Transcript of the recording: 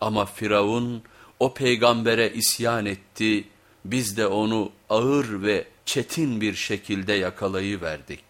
Ama Firavun o peygambere isyan etti, biz de onu ağır ve çetin bir şekilde yakalayıverdik.